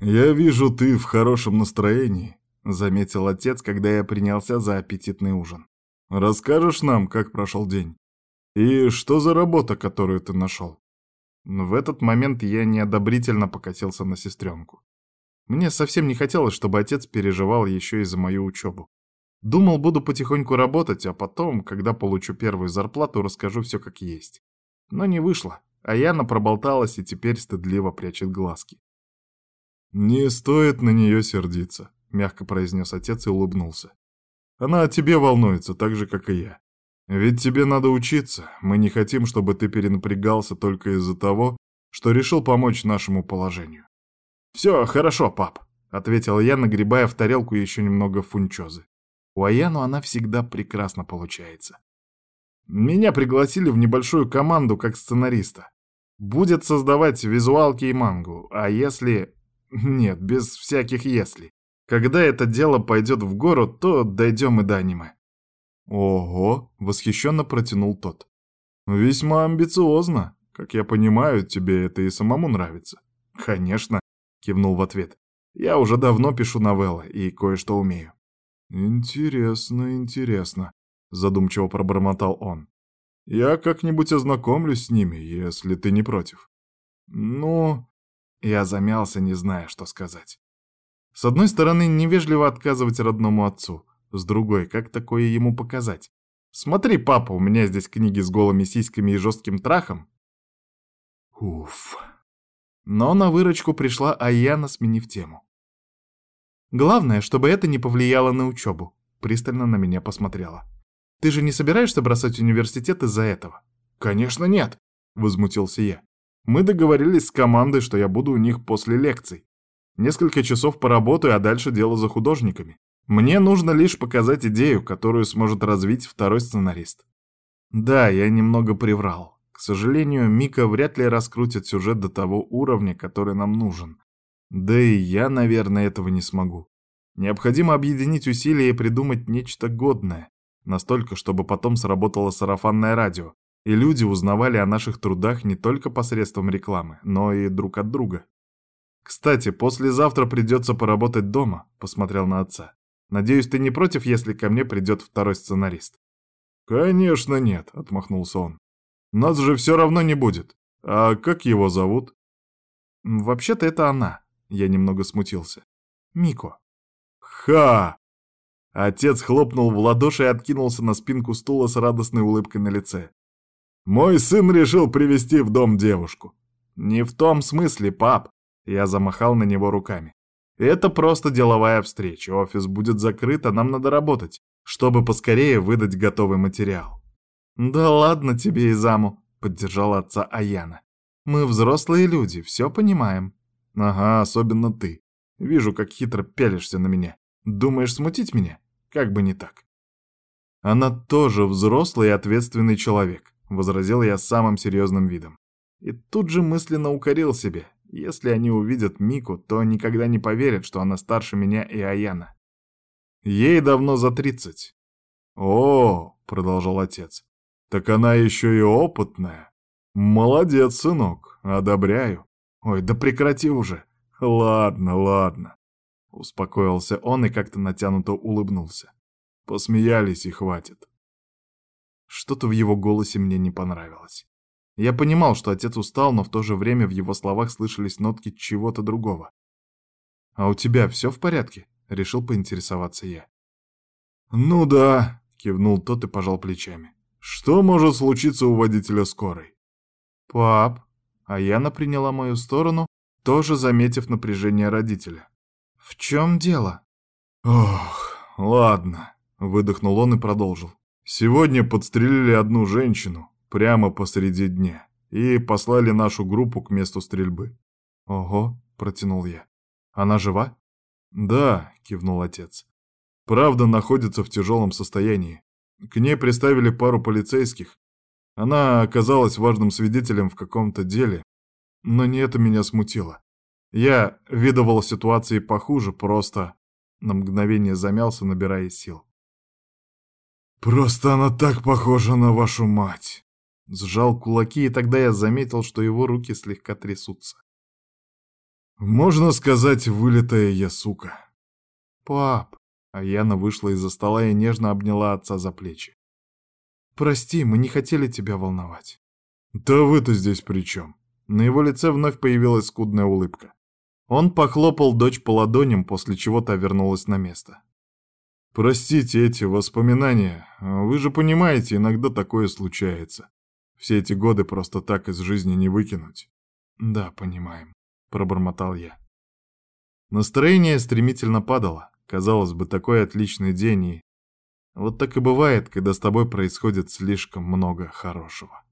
«Я вижу, ты в хорошем настроении», — заметил отец, когда я принялся за аппетитный ужин. «Расскажешь нам, как прошел день? И что за работа, которую ты нашел?» В этот момент я неодобрительно покосился на сестренку. Мне совсем не хотелось, чтобы отец переживал еще и за мою учебу. Думал, буду потихоньку работать, а потом, когда получу первую зарплату, расскажу все как есть. Но не вышло, а Яна проболталась и теперь стыдливо прячет глазки. «Не стоит на нее сердиться», — мягко произнес отец и улыбнулся. «Она о тебе волнуется, так же, как и я. Ведь тебе надо учиться. Мы не хотим, чтобы ты перенапрягался только из-за того, что решил помочь нашему положению». «Все, хорошо, пап», — ответила я, нагребая в тарелку еще немного фунчозы. У Аяну она всегда прекрасно получается. Меня пригласили в небольшую команду как сценариста. Будет создавать визуалки и мангу, а если... Нет, без всяких «если». Когда это дело пойдет в гору, то дойдем и до аниме. Ого, восхищенно протянул тот. Весьма амбициозно. Как я понимаю, тебе это и самому нравится. Конечно, кивнул в ответ. Я уже давно пишу новеллы и кое-что умею. Интересно, интересно, задумчиво пробормотал он. Я как-нибудь ознакомлюсь с ними, если ты не против. Ну, я замялся, не зная, что сказать. С одной стороны, невежливо отказывать родному отцу, с другой, как такое ему показать? Смотри, папа, у меня здесь книги с голыми сиськами и жестким трахом. Уф. Но на выручку пришла Аяна, сменив тему. Главное, чтобы это не повлияло на учебу. Пристально на меня посмотрела. Ты же не собираешься бросать университет из-за этого? Конечно, нет, возмутился я. Мы договорились с командой, что я буду у них после лекций. Несколько часов поработаю, а дальше дело за художниками. Мне нужно лишь показать идею, которую сможет развить второй сценарист. Да, я немного приврал. К сожалению, Мика вряд ли раскрутит сюжет до того уровня, который нам нужен. Да и я, наверное, этого не смогу. Необходимо объединить усилия и придумать нечто годное. Настолько, чтобы потом сработало сарафанное радио, и люди узнавали о наших трудах не только посредством рекламы, но и друг от друга. «Кстати, послезавтра придется поработать дома», — посмотрел на отца. «Надеюсь, ты не против, если ко мне придет второй сценарист?» «Конечно нет», — отмахнулся он. «Нас же все равно не будет. А как его зовут?» «Вообще-то это она», — я немного смутился. «Мико». «Ха!» Отец хлопнул в ладоши и откинулся на спинку стула с радостной улыбкой на лице. Мой сын решил привести в дом девушку. Не в том смысле, пап. Я замахал на него руками. Это просто деловая встреча. Офис будет закрыт, а нам надо работать, чтобы поскорее выдать готовый материал. Да ладно тебе и заму, поддержала отца Аяна. Мы взрослые люди, все понимаем. Ага, особенно ты. Вижу, как хитро пялишься на меня. Думаешь смутить меня? Как бы не так. Она тоже взрослый и ответственный человек. — возразил я самым серьезным видом. И тут же мысленно укорил себе. Если они увидят Мику, то никогда не поверят, что она старше меня и Аяна. Ей давно за тридцать. «О, — продолжал отец, — так она еще и опытная. Молодец, сынок, одобряю. Ой, да прекрати уже. Ладно, ладно. Успокоился он и как-то натянуто улыбнулся. Посмеялись и хватит. Что-то в его голосе мне не понравилось. Я понимал, что отец устал, но в то же время в его словах слышались нотки чего-то другого. «А у тебя все в порядке?» — решил поинтересоваться я. «Ну да», — кивнул тот и пожал плечами. «Что может случиться у водителя скорой?» «Пап», а Яна приняла мою сторону, тоже заметив напряжение родителя. «В чем дело?» «Ох, ладно», — выдохнул он и продолжил. Сегодня подстрелили одну женщину прямо посреди дня и послали нашу группу к месту стрельбы. Ого, протянул я. Она жива? Да, кивнул отец. Правда, находится в тяжелом состоянии. К ней приставили пару полицейских. Она оказалась важным свидетелем в каком-то деле, но не это меня смутило. Я видывал ситуации похуже, просто на мгновение замялся, набирая сил. «Просто она так похожа на вашу мать!» Сжал кулаки, и тогда я заметил, что его руки слегка трясутся. Можно сказать, вылитая я сука. Пап, а Яна вышла из-за стола и нежно обняла отца за плечи. Прости, мы не хотели тебя волновать. Да вы-то здесь при чем? На его лице вновь появилась скудная улыбка. Он похлопал дочь по ладоням, после чего та вернулась на место. «Простите эти воспоминания. Вы же понимаете, иногда такое случается. Все эти годы просто так из жизни не выкинуть». «Да, понимаем», — пробормотал я. Настроение стремительно падало. Казалось бы, такой отличный день, и... Вот так и бывает, когда с тобой происходит слишком много хорошего.